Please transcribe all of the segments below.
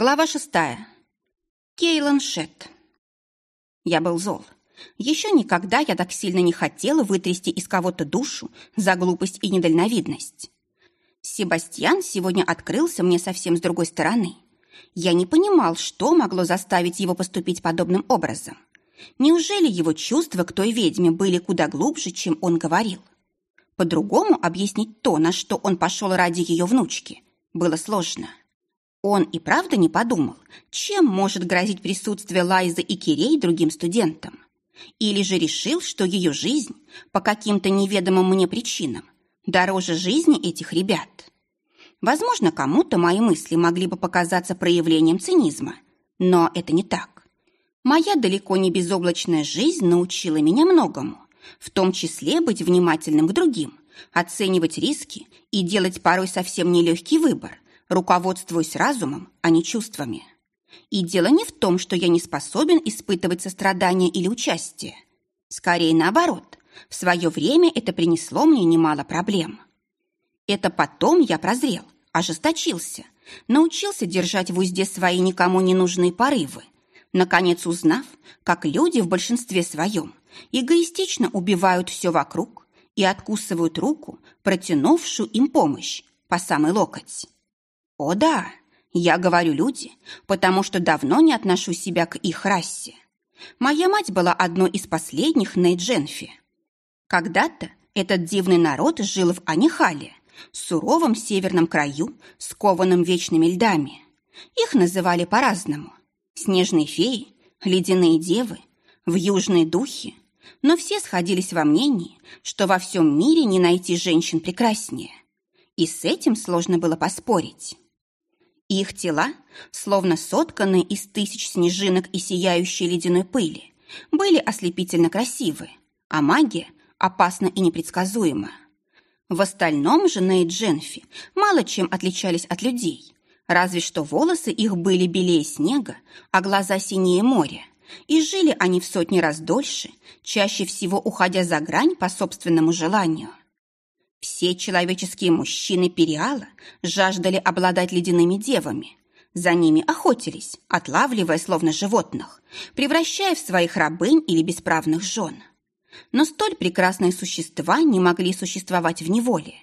Глава шестая. Кейлан Шетт. Я был зол. Еще никогда я так сильно не хотела вытрясти из кого-то душу за глупость и недальновидность. Себастьян сегодня открылся мне совсем с другой стороны. Я не понимал, что могло заставить его поступить подобным образом. Неужели его чувства к той ведьме были куда глубже, чем он говорил? По-другому объяснить то, на что он пошел ради ее внучки, было сложно. Он и правда не подумал, чем может грозить присутствие Лайзы и Кирей другим студентам. Или же решил, что ее жизнь, по каким-то неведомым мне причинам, дороже жизни этих ребят. Возможно, кому-то мои мысли могли бы показаться проявлением цинизма, но это не так. Моя далеко не безоблачная жизнь научила меня многому, в том числе быть внимательным к другим, оценивать риски и делать порой совсем нелегкий выбор – руководствуюсь разумом, а не чувствами. И дело не в том, что я не способен испытывать сострадание или участие. Скорее наоборот, в свое время это принесло мне немало проблем. Это потом я прозрел, ожесточился, научился держать в узде свои никому не нужные порывы, наконец узнав, как люди в большинстве своем эгоистично убивают все вокруг и откусывают руку, протянувшую им помощь по самый локоть. О да, я говорю люди, потому что давно не отношу себя к их расе. Моя мать была одной из последних Нейдженфи. Когда-то этот дивный народ жил в Анихале, суровом северном краю, скованном вечными льдами. Их называли по-разному. Снежные феи, ледяные девы, вьюжные духи. Но все сходились во мнении, что во всем мире не найти женщин прекраснее. И с этим сложно было поспорить. Их тела, словно сотканные из тысяч снежинок и сияющей ледяной пыли, были ослепительно красивы, а магия опасна и непредсказуема. В остальном же Нейдженфи мало чем отличались от людей, разве что волосы их были белее снега, а глаза синее моря, и жили они в сотни раз дольше, чаще всего уходя за грань по собственному желанию. Все человеческие мужчины Периала жаждали обладать ледяными девами. За ними охотились, отлавливая словно животных, превращая в своих рабынь или бесправных жен. Но столь прекрасные существа не могли существовать в неволе.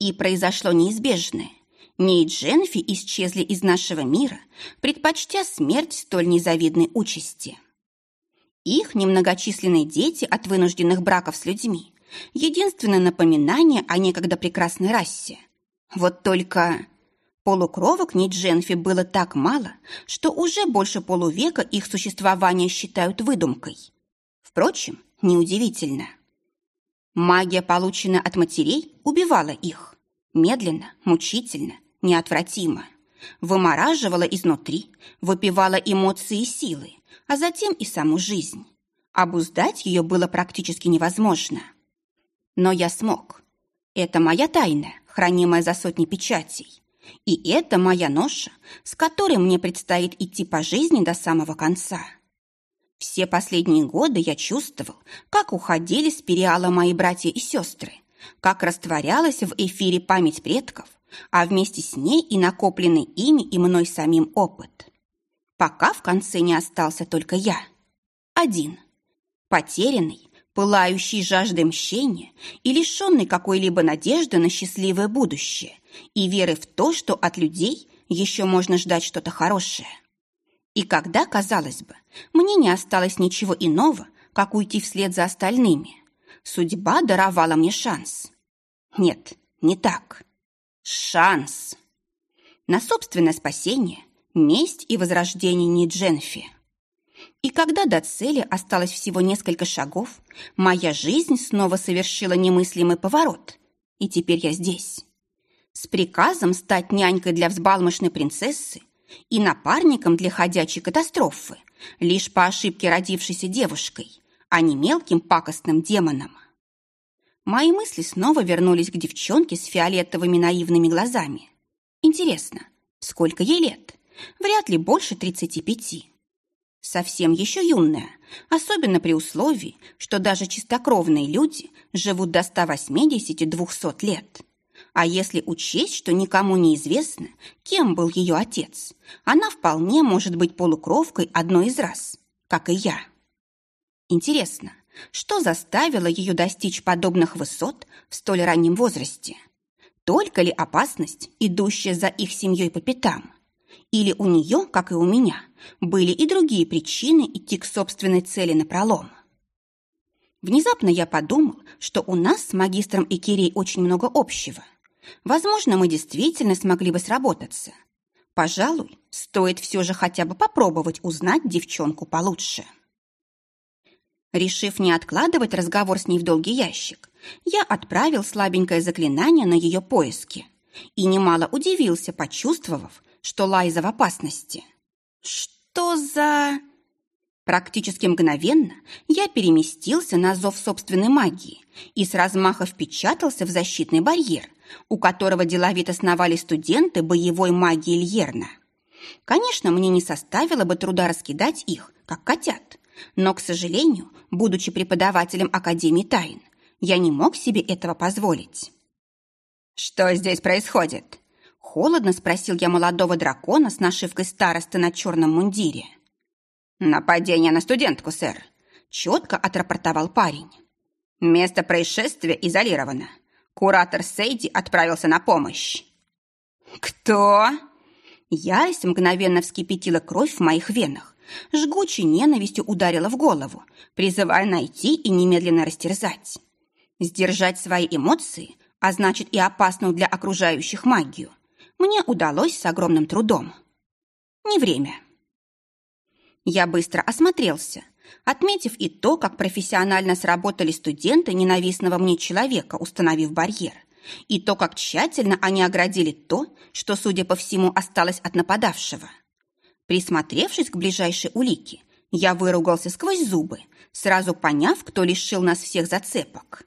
И произошло неизбежное. Ней Дженфи исчезли из нашего мира, предпочтя смерть столь незавидной участи. Их немногочисленные дети от вынужденных браков с людьми Единственное напоминание о некогда прекрасной расе. Вот только полукровок Нидженфи было так мало, что уже больше полувека их существование считают выдумкой. Впрочем, неудивительно. Магия, полученная от матерей, убивала их. Медленно, мучительно, неотвратимо. Вымораживала изнутри, выпивала эмоции и силы, а затем и саму жизнь. Обуздать ее было практически невозможно. Но я смог. Это моя тайна, хранимая за сотни печатей. И это моя ноша, с которой мне предстоит идти по жизни до самого конца. Все последние годы я чувствовал, как уходили с периала мои братья и сестры, как растворялась в эфире память предков, а вместе с ней и накопленный ими и мной самим опыт. Пока в конце не остался только я. Один. Потерянный, пылающий жаждой мщения и лишенный какой-либо надежды на счастливое будущее и веры в то, что от людей еще можно ждать что-то хорошее. И когда, казалось бы, мне не осталось ничего иного, как уйти вслед за остальными, судьба даровала мне шанс. Нет, не так. Шанс. На собственное спасение, месть и возрождение Нидженфи. И когда до цели осталось всего несколько шагов, моя жизнь снова совершила немыслимый поворот. И теперь я здесь. С приказом стать нянькой для взбалмошной принцессы и напарником для ходячей катастрофы, лишь по ошибке родившейся девушкой, а не мелким пакостным демоном. Мои мысли снова вернулись к девчонке с фиолетовыми наивными глазами. Интересно, сколько ей лет? Вряд ли больше тридцати пяти. Совсем еще юная, особенно при условии, что даже чистокровные люди живут до 180-200 лет. А если учесть, что никому не известно, кем был ее отец, она вполне может быть полукровкой одной из раз, как и я. Интересно, что заставило ее достичь подобных высот в столь раннем возрасте? Только ли опасность, идущая за их семьей по пятам? Или у нее, как и у меня, были и другие причины идти к собственной цели напролом? Внезапно я подумал, что у нас с магистром Икирей очень много общего. Возможно, мы действительно смогли бы сработаться. Пожалуй, стоит все же хотя бы попробовать узнать девчонку получше. Решив не откладывать разговор с ней в долгий ящик, я отправил слабенькое заклинание на ее поиски и немало удивился, почувствовав, что Лайза в опасности. «Что за...» Практически мгновенно я переместился на зов собственной магии и с размаха впечатался в защитный барьер, у которого деловито сновали студенты боевой магии Льерна. Конечно, мне не составило бы труда раскидать их, как котят, но, к сожалению, будучи преподавателем Академии тайн, я не мог себе этого позволить. «Что здесь происходит?» Холодно спросил я молодого дракона с нашивкой старосты на черном мундире. «Нападение на студентку, сэр», — четко отрапортовал парень. «Место происшествия изолировано. Куратор Сейди отправился на помощь». «Кто?» Ярость мгновенно вскипятила кровь в моих венах, жгучей ненавистью ударила в голову, призывая найти и немедленно растерзать. Сдержать свои эмоции, а значит и опасную для окружающих магию, мне удалось с огромным трудом. Не время. Я быстро осмотрелся, отметив и то, как профессионально сработали студенты ненавистного мне человека, установив барьер, и то, как тщательно они оградили то, что, судя по всему, осталось от нападавшего. Присмотревшись к ближайшей улике, я выругался сквозь зубы, сразу поняв, кто лишил нас всех зацепок.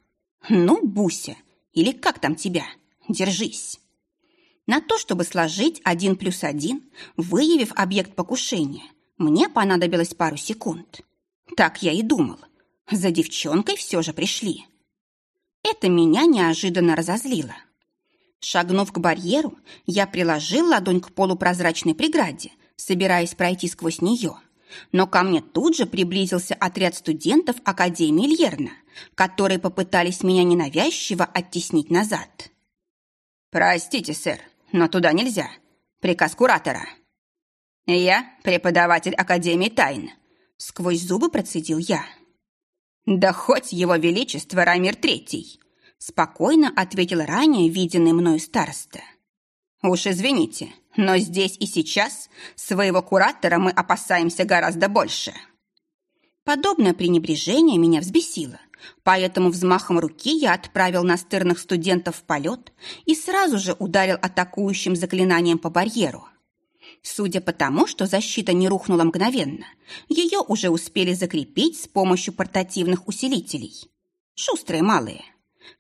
«Ну, Буся, или как там тебя? Держись!» На то, чтобы сложить один плюс один, выявив объект покушения, мне понадобилось пару секунд. Так я и думал. За девчонкой все же пришли. Это меня неожиданно разозлило. Шагнув к барьеру, я приложил ладонь к полупрозрачной преграде, собираясь пройти сквозь нее. Но ко мне тут же приблизился отряд студентов Академии Льерна, которые попытались меня ненавязчиво оттеснить назад. «Простите, сэр, но туда нельзя. Приказ куратора». «Я преподаватель Академии тайн», — сквозь зубы процедил я. «Да хоть его величество Рамир Третий», — спокойно ответил ранее виденный мною староста. «Уж извините, но здесь и сейчас своего куратора мы опасаемся гораздо больше». Подобное пренебрежение меня взбесило, поэтому взмахом руки я отправил настырных студентов в полет и сразу же ударил атакующим заклинанием по барьеру. Судя по тому, что защита не рухнула мгновенно, ее уже успели закрепить с помощью портативных усилителей. Шустрые малые.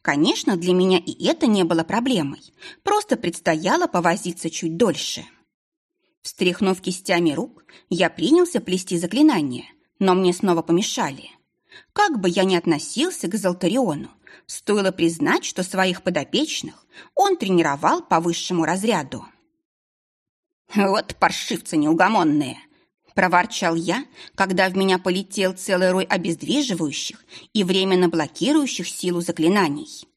Конечно, для меня и это не было проблемой, просто предстояло повозиться чуть дольше. Встряхнув кистями рук, я принялся плести заклинание, но мне снова помешали. Как бы я ни относился к Золтариону, стоило признать, что своих подопечных он тренировал по высшему разряду. «Вот паршивцы неугомонные!» – проворчал я, когда в меня полетел целый рой обездвиживающих и временно блокирующих силу заклинаний.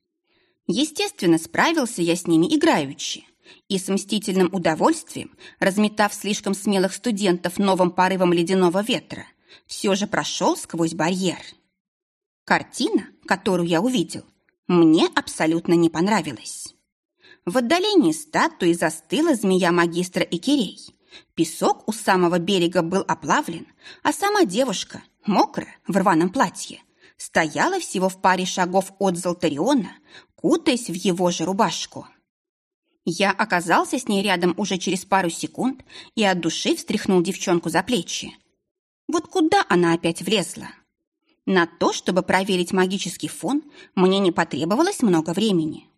Естественно, справился я с ними играючи, и с мстительным удовольствием, разметав слишком смелых студентов новым порывом ледяного ветра, все же прошел сквозь барьер. Картина, которую я увидел, мне абсолютно не понравилась. В отдалении статуи застыла змея магистра Икерей. Песок у самого берега был оплавлен, а сама девушка, мокрая, в рваном платье, стояла всего в паре шагов от Золтариона, кутаясь в его же рубашку. Я оказался с ней рядом уже через пару секунд и от души встряхнул девчонку за плечи. Вот куда она опять влезла? На то, чтобы проверить магический фон, мне не потребовалось много времени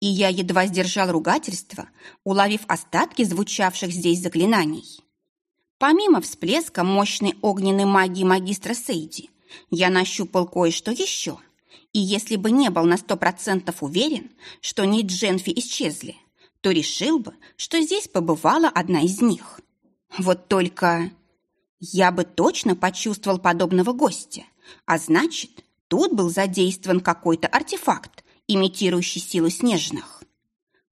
и я едва сдержал ругательство, уловив остатки звучавших здесь заклинаний. Помимо всплеска мощной огненной магии магистра Сейди, я нащупал кое-что еще И если бы не был на сто процентов уверен, что не Дженфи исчезли, то решил бы, что здесь побывала одна из них. Вот только я бы точно почувствовал подобного гостя, а значит, тут был задействован какой-то артефакт, имитирующий силу снежных.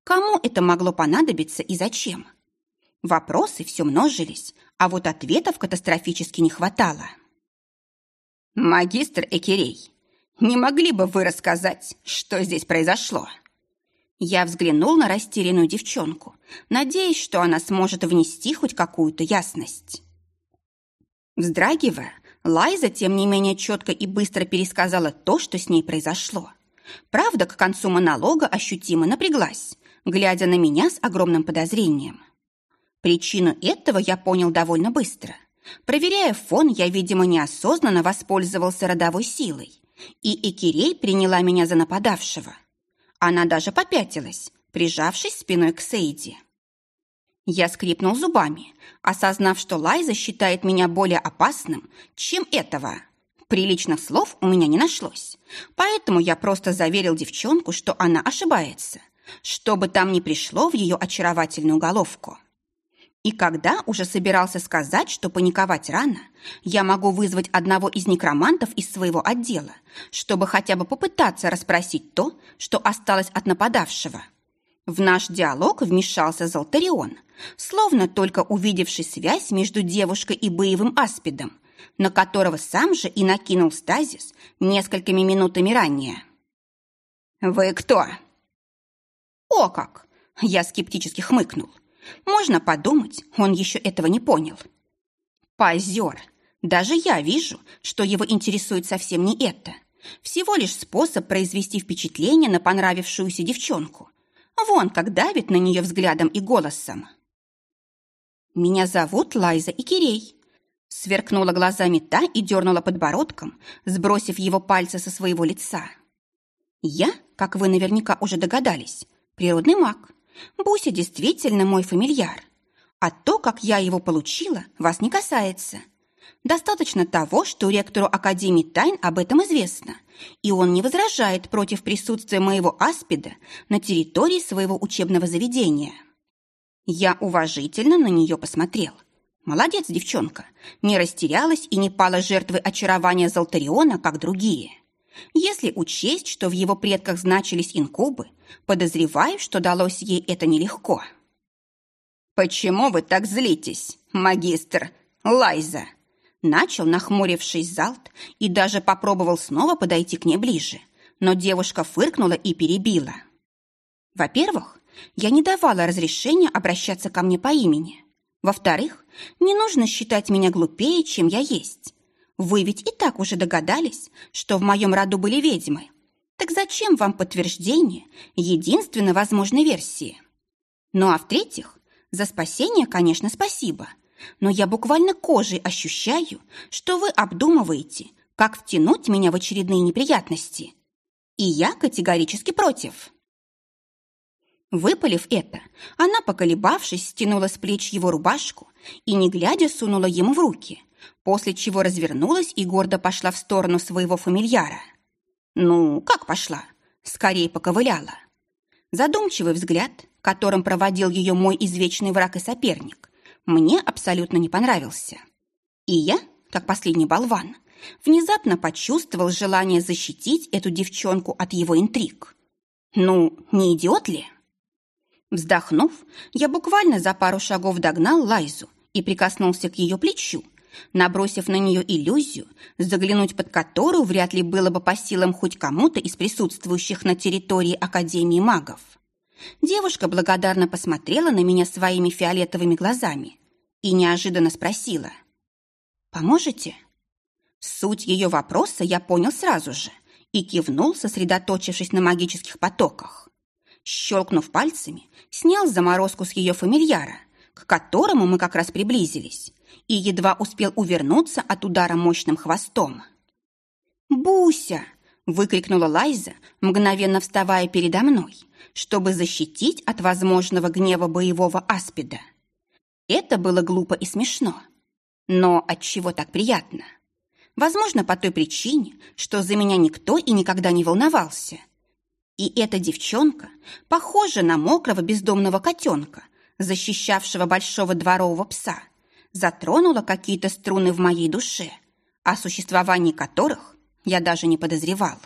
Кому это могло понадобиться и зачем? Вопросы все множились, а вот ответов катастрофически не хватало. «Магистр Экерей, не могли бы вы рассказать, что здесь произошло?» Я взглянул на растерянную девчонку, надеясь, что она сможет внести хоть какую-то ясность. Вздрагивая, Лайза, тем не менее, четко и быстро пересказала то, что с ней произошло. Правда, к концу монолога ощутимо напряглась, глядя на меня с огромным подозрением. Причину этого я понял довольно быстро. Проверяя фон, я, видимо, неосознанно воспользовался родовой силой, и Экирей приняла меня за нападавшего. Она даже попятилась, прижавшись спиной к Сейди. Я скрипнул зубами, осознав, что Лайза считает меня более опасным, чем этого. Приличных слов у меня не нашлось, поэтому я просто заверил девчонку, что она ошибается, что бы там ни пришло в ее очаровательную головку. И когда уже собирался сказать, что паниковать рано, я могу вызвать одного из некромантов из своего отдела, чтобы хотя бы попытаться расспросить то, что осталось от нападавшего. В наш диалог вмешался Золтарион, словно только увидевший связь между девушкой и боевым аспидом, на которого сам же и накинул стазис несколькими минутами ранее. «Вы кто?» «О как!» – я скептически хмыкнул – можно подумать, он еще этого не понял. Позер. Даже я вижу, что его интересует совсем не это. Всего лишь способ произвести впечатление на понравившуюся девчонку. Вон как давит на нее взглядом и голосом. «Меня зовут Лайза Икерей», — сверкнула глазами та и дернула подбородком, сбросив его пальцы со своего лица. «Я, как вы наверняка уже догадались, природный маг. Буся действительно мой фамильяр. А то, как я его получила, вас не касается. Достаточно того, что ректору Академии тайн об этом известно, и он не возражает против присутствия моего аспида на территории своего учебного заведения. Я уважительно на нее посмотрел. Молодец, девчонка, не растерялась и не пала жертвой очарования Золтариона, как другие. Если учесть, что в его предках значились инкубы, подозреваю, что далось ей это нелегко. «Почему вы так злитесь, магистр Лайза?» Начал, нахмурившись Залт, и даже попробовал снова подойти к ней ближе, но девушка фыркнула и перебила. «Во-первых, я не давала разрешения обращаться ко мне по имени. Во-вторых, не нужно считать меня глупее, чем я есть. Вы ведь и так уже догадались, что в моем роду были ведьмы. Так зачем вам подтверждение единственной возможной версии? Ну а в-третьих, за спасение, конечно, спасибо. Но я буквально кожей ощущаю, что вы обдумываете, как втянуть меня в очередные неприятности. И я категорически против. Выпалив это, она, поколебавшись, стянула с плеч его рубашку и, не глядя, сунула ему в руки, после чего развернулась и гордо пошла в сторону своего фамильяра. Ну, как пошла? Скорее поковыляла. Задумчивый взгляд, которым проводил ее мой извечный враг и соперник, мне абсолютно не понравился. И я, как последний болван, внезапно почувствовал желание защитить эту девчонку от его интриг. Ну, не идиот ли? Вздохнув, я буквально за пару шагов догнал Лайзу и прикоснулся к ее плечу, набросив на нее иллюзию, заглянуть под которую вряд ли было бы по силам хоть кому-то из присутствующих на территории Академии магов. Девушка благодарно посмотрела на меня своими фиолетовыми глазами и неожиданно спросила «Поможете?». Суть ее вопроса я понял сразу же и кивнул, сосредоточившись на магических потоках. Щелкнув пальцами, снял заморозку с ее фамильяра, к которому мы как раз приблизились, и едва успел увернуться от удара мощным хвостом. «Буся!» – выкрикнула Лайза, мгновенно вставая передо мной, чтобы защитить от возможного гнева боевого аспида. Это было глупо и смешно. Но от чего так приятно? Возможно, по той причине, что за меня никто и никогда не волновался. И эта девчонка похожа на мокрого бездомного котенка, защищавшего большого дворового пса, затронула какие-то струны в моей душе, о существовании которых я даже не подозревала.